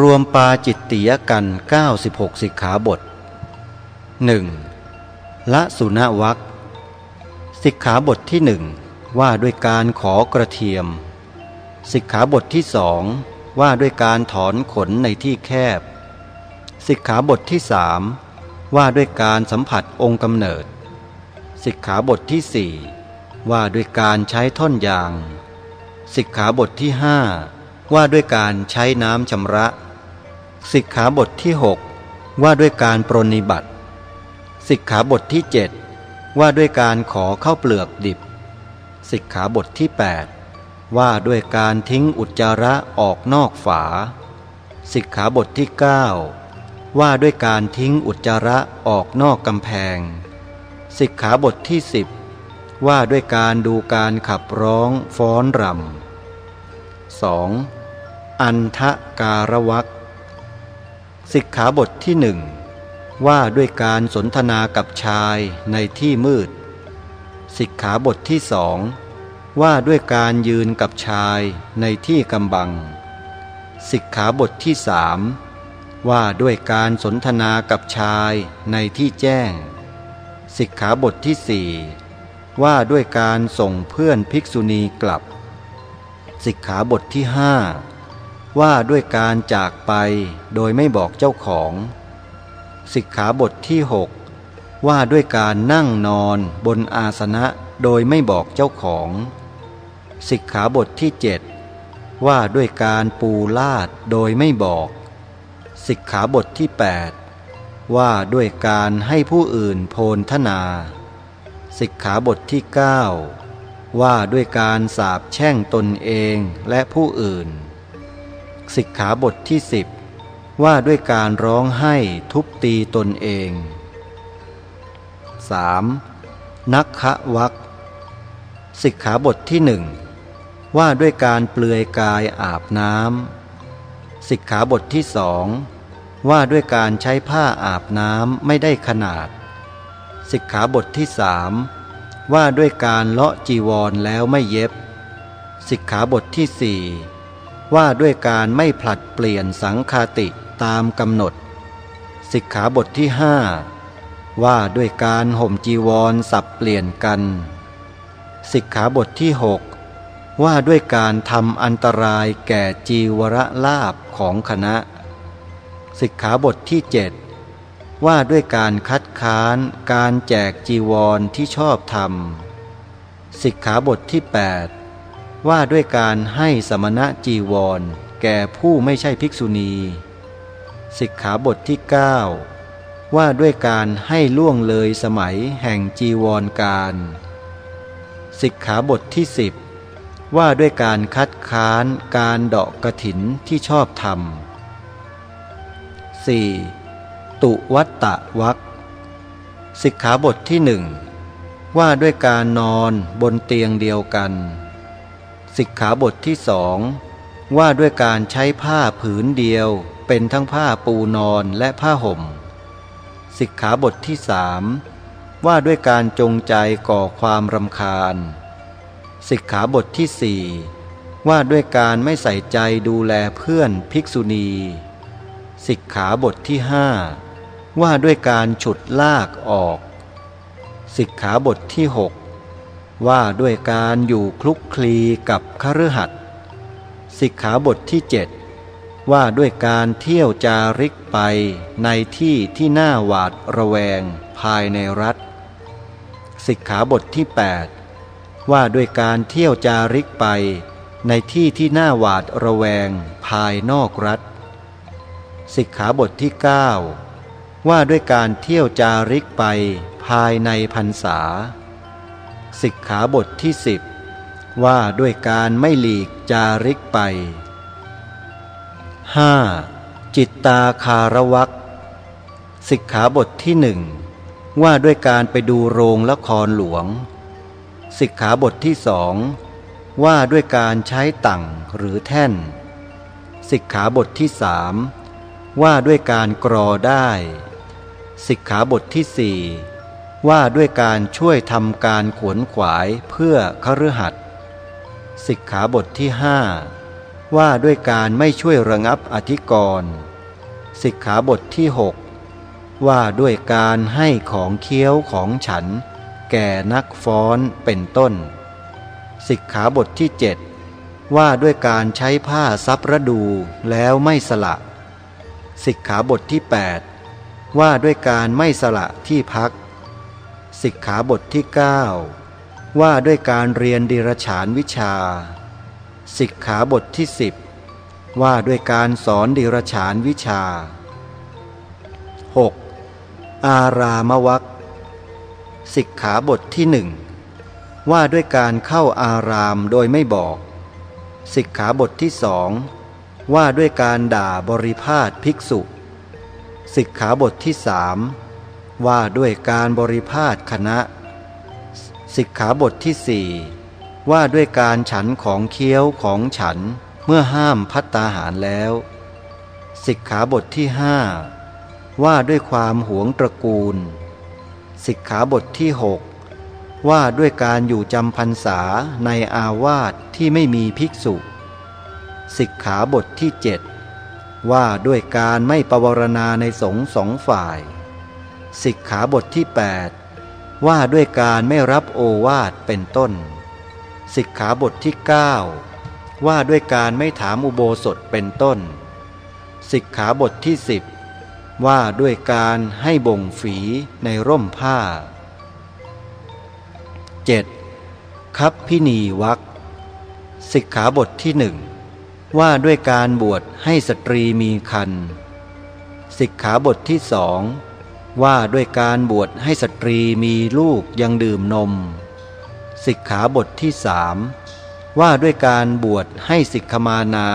รวมปาจิตติยกัน 96 สิกขาบท 1. ละสุนวักสิกขาบทที่หนึ่งว่าด้วยการขอกระเทียม สิกขาบทที่สองว่าด้วยการถอนขนในที่แคบ สิกขาบทที่สามว่าด้วยการสัมผัสองค์กำเนิด สิกขาบทที่สี่ว่าด้วยการใช้ท่อนยาง สิกขาบทที่ห้าว่าด้วยการใช้น้ำชำระ สิกขาบทที่หกว่าด้วยการปรนิบัติ สิกขาบทที่เจ็ดว่าด้วยการขอเข้าเปลือกดิบ สิกขาบทที่ 8 ว่าด้วยการทิ้งอุจจาระออกนอกฝา สิกขาบทที่ 9 ว่าด้วยการทิ้งอุจจาระออกนอกกำแพง สิกขาบทที่ 10 ว่าด้วยการดูการขับร้องฟ้อนรำ 2. อันทะการวัก สิกขาบทที่หนึ่งว่าด้วยการสนทนากับชายในที่มืด สิกขาบทที่สองว่าด้วยการยืนกับชายในที่กำบัง สิกขาบทที่สามว่าด้วยการสนทนากับชายในที่แจ้ง สิกขาบทที่สี่ว่าด้วยการส่งเพื่อนภิกษุณีกลับ สิกขาบทที่ห้า ว่าด้วยการจากไปโดยไม่บอกเจ้าของ สิกขาบทที่ 6 ว่าด้วยการนั่งนอนบนอาสนะโดยไม่บอกเจ้าของ สิกขาบทที่ 7 ว่าด้วยการปูลาดโดยไม่บอก สิกขาบทที่ 8 ว่าด้วยการให้ผู้อื่นโพนทนา สิกขาบทที่ 9 ว่าด้วยการสาบแช่งตนเองและผู้อื่น สิกขาบทที่สิบว่าด้วยการร้องไห้ทุบตีตนเอง 3. นักขวักสิกขาบทที่หนึ่งว่าด้วยการเปลือยกายอาบน้ำสิกขาบทที่สองว่าด้วยการใช้ผ้าอาบน้ำไม่ได้ขนาด สิกขาบทที่สามว่าด้วยการเลาะจีวรแล้วไม่เย็บ สิกขาบทที่สี่ ว่าด้วยการไม่ผลัดเปลี่ยนสังคาติตามกำหนด สิกขาบทที่ห้าว่าด้วยการห่มจีวรสับเปลี่ยนกัน สิกขาบทที่หกว่าด้วยการทำอันตรายแก่จีวรลาบของคณะ สิกขาบทที่เจ็ดว่าด้วยการคัดค้านการแจกจีวรที่ชอบธรรม สิกขาบทที่ 8 ว่าด้วยการให้สมณะจีวร แก่ผู้ไม่ใช่ภิกษุณี สิกขาบทที่ 9 ว่าด้วยการให้ล่วงเลยสมัยแห่งจีวรการ สิกขาบทที่ 10 ว่าด้วยการคัดค้านการเดาะกระถินที่ชอบธรรม 4. ตุวัตตะวักสิกขาบทที่หนึ่งว่าด้วยการนอนบนเตียงเดียวกัน สิกขาบทที่สองว่าด้วยการใช้ผ้าผืนเดียว เป็นทั้งผ้าปูนอนและผ้าห่ม สิกขาบทที่สามว่าด้วยการจงใจก่อความรำคาญ สิกขาบทที่สี่ว่าด้วยการไม่ใส่ใจดูแลเพื่อนภิกษุณี สิกขาบทที่ห้าว่าด้วยการฉุดลากออก สิกขาบทที่หก ว่าด้วยการอยู่คลุกคลีกับคฤหัสถ์สิกขาบทที่เจ็ดว่าด้วยการเที่ยวจาริกไปในที่ที่น่าหวาดระแวงภายในรัฐ สิกขาบทที่ 8 ว่าด้วยการเที่ยวจาริกไปในที่ที่น่าหวาดระแวงภายนอกรัฐ สิกขาบทที่ 9 ว่าด้วยการเที่ยวจาริกไปภายในพรรษา สิกขาบทที่10ว่าด้วยการไม่หลีกจาริกไป 5. จิตตาคารวักสิกขาบทที่หนึ่งว่าด้วยการไปดูโรงละครหลวง สิกขาบทที่สองว่าด้วยการใช้ตั่งหรือแท่น สิกขาบทที่สามว่าด้วยการกรอได้ สิกขาบทที่สี่ ว่าด้วยการช่วยทำการขวนขวายเพื่อคฤหัสถ์สิกขาบทที่ห้าว่าด้วยการไม่ช่วยระงับอธิกรณ์สิกขาบทที่ 6 ว่าด้วยการให้ของเคี้ยวของฉัน แก่นักฟ้อนเป็นต้น สิกขาบทที่ 7 ว่าด้วยการใช้ผ้าซับระดูแล้วไม่สละ สิกขาบทที่ 8 ว่าด้วยการไม่สละที่พัก สิกขาบทที่ 9 ว่าด้วยการเรียนดิรฉานวิชา สิกขาบทที่ 10 ว่าด้วยการสอนดิรฉานวิชา 6. อารามวัคสิกขาบทที่หนึ่งว่าด้วยการเข้าอารามโดยไม่บอก สิกขาบทที่สองว่าด้วยการด่าบริพาทภิกษุ สิกขาบทที่สาม ว่าด้วยการบริพาทคณะ สิกขาบทที่สี่ว่าด้วยการฉันของเคี้ยวของฉันเมื่อห้ามพัตตาหารแล้ว สิกขาบทที่ห้าว่าด้วยความหวงตระกูล สิกขาบทที่หกว่าด้วยการอยู่จำพรรษาในอาวาสที่ไม่มีภิกษุ สิกขาบทที่เจ็ดว่าด้วยการไม่ปวารณาในสงสองฝ่าย สิกขาบทที่ 8 ว่าด้วยการไม่รับโอวาทเป็นต้น สิกขาบทที่ 9 ว่าด้วยการไม่ถามอุโบสถเป็นต้น สิกขาบทที่สิบว่าด้วยการให้บ่งฝีในร่มผ้า 7. คัพภินีวรรคสิกขาบทที่หนึ่งว่าด้วยการบวชให้สตรีมีครรภ์ สิกขาบทที่สอง ว่าด้วยการบวชให้สตรีมีลูกยังดื่มนม สิกขาบทที่สามว่าด้วยการบวชให้สิกขมานา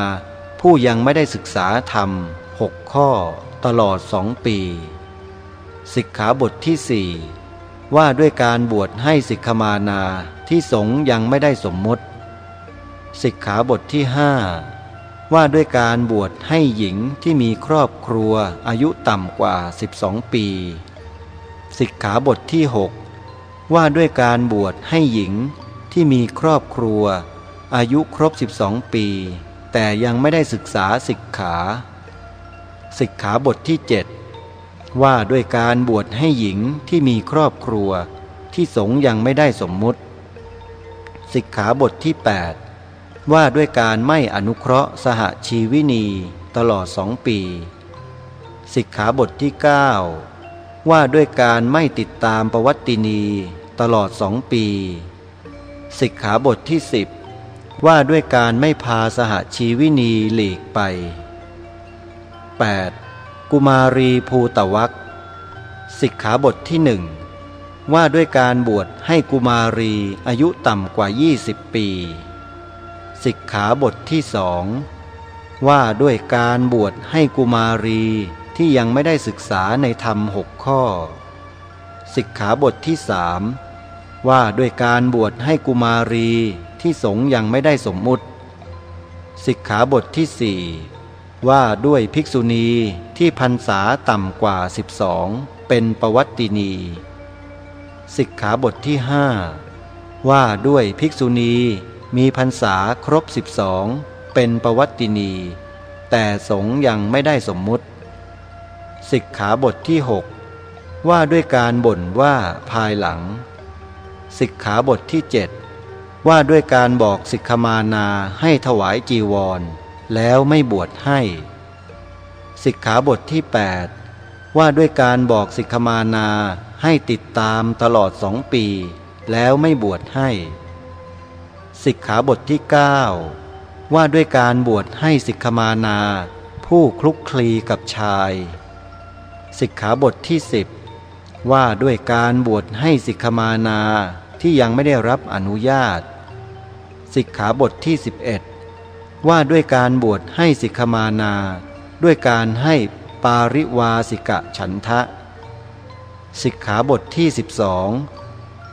ผู้ยังไม่ได้ศึกษาธรรมหกข้อตลอดสองปี สิกขาบทที่สี่ว่าด้วยการบวชให้สิกขมานาที่สงยังไม่ได้สมมติ สิกขาบทที่ห้า ว่าด้วยการบวชให้หญิงที่มีครอบครัวอายุต่ำกว่า 12 ปี สิกขาบทที่ 6 ว่าด้วยการบวชให้หญิงที่มีครอบครัว อายุครบ 12 ปี แต่ยังไม่ได้ศึกษาสิกขา สิกขาบทที่ 7 ว่าด้วยการบวชให้หญิงที่มีครอบครัว ที่สงยังไม่ได้สมมุติ สิกขาบทที่ 8 ว่าด้วยการไม่อนุเคราะห์สหชีวินีตลอดสองปี สิกขาบทที่ 9 ว่าด้วยการไม่ติดตามประวัตินีตลอดสองปี สิกขาบทที่สิบว่าด้วยการไม่พาสหชีวินีหลีกไป 8. กุมารีภูตวักสิกขาบทที่หนึ่งว่าด้วยการบวชให้กุมารีอายุต่ำกว่า 20 ปี สิกขาบทที่สองว่าด้วยการบวชให้กุมารีที่ยังไม่ได้ศึกษาในธรรมหกข้อ สิกขาบทที่สามว่าด้วยการบวชให้กุมารีที่สงยังไม่ได้สมมุติ สิกขาบทที่สี่ว่าด้วยภิกษุณีที่พรรษาต่ำกว่า12เป็นประวัตินี สิกขาบทที่ห้าว่าด้วยภิกษุณี มีพรรษาครบ12เป็นประวัตินี แต่สงยังไม่ได้สมมุติ สิกขาบทที่6ว่าด้วยการบ่นว่าภายหลัง สิกขาบทที่เจ็ดว่าด้วยการบอกสิกขมานาให้ถวายจีวร แล้วไม่บวชให้ สิกขาบทที่ 8 ว่าด้วยการบอกสิกขมานาให้ติดตามตลอดสองปี แล้วไม่บวชให้ สิกขาบทที่ 9 ว่าด้วยการบวชให้สิกขมานา ผู้คลุกคลีกับชาย สิกขาบทที่ 10 ว่าด้วยการบวชให้สิกขมานาที่ยังไม่ได้รับอนุญาต สิกขาบทที่ 11 ว่าด้วยการบวชให้สิกขมานา ด้วยการให้ปาริวาสิกะฉันทะ สิกขาบทที่ 12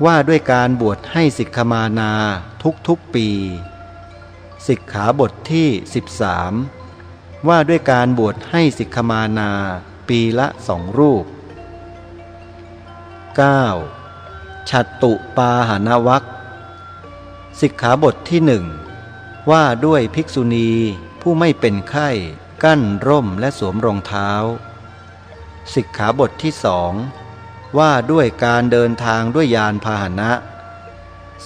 ว่าด้วยการบวชให้สิกขมานาทุกๆปี สิกขาบทที่ 13 ว่าด้วยการบวชให้สิกขมานาปีละสองรูป 9. ฉัตตุปาหานวักสิกขาบทที่หนึ่งว่าด้วยภิกษุณีผู้ไม่เป็นไข้ กั้นร่มและสวมรองเท้า สิกขาบทที่สอง ว่าด้วยการเดินทางด้วยยานพาหนะ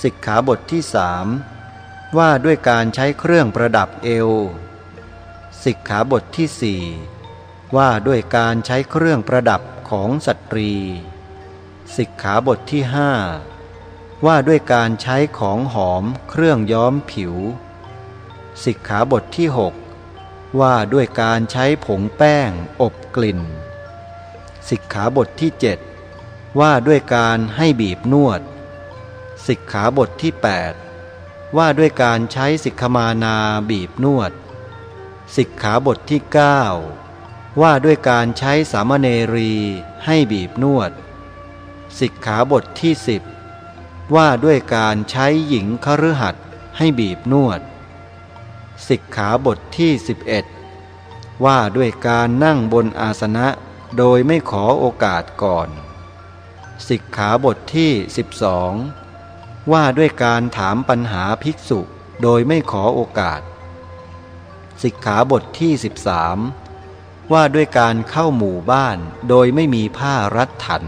สิกขาบทที่สามว่าด้วยการใช้เครื่องประดับเอว สิกขาบทที่สี่ว่าด้วยการใช้เครื่องประดับของสตรี สิกขาบทที่ห้าว่าด้วยการใช้ของหอมเครื่องย้อมผิว สิกขาบทที่หกว่าด้วยการใช้ผงแป้งอบกลิ่น สิกขาบทที่เจ็ด ว่าด้วยการให้บีบนวด สิกขาบทที่ 8 ว่าด้วยการใช้สิกขมานาบีบนวด สิกขาบทที่ 9 ว่าด้วยการใช้สามเณรีให้บีบนวด สิกขาบทที่ 10 ว่าด้วยการใช้หญิงคฤหัสถ์ให้บีบนวด สิกขาบทที่ 11 ว่าด้วยการนั่งบนอาสนะโดยไม่ขอโอกาสก่อน สิกขาบทที่ 12 ว่าด้วยการถามปัญหาภิกษุโดยไม่ขอโอกาส สิกขาบทที่ 13 ว่าด้วยการเข้าหมู่บ้านโดยไม่มีผ้ารัดถัน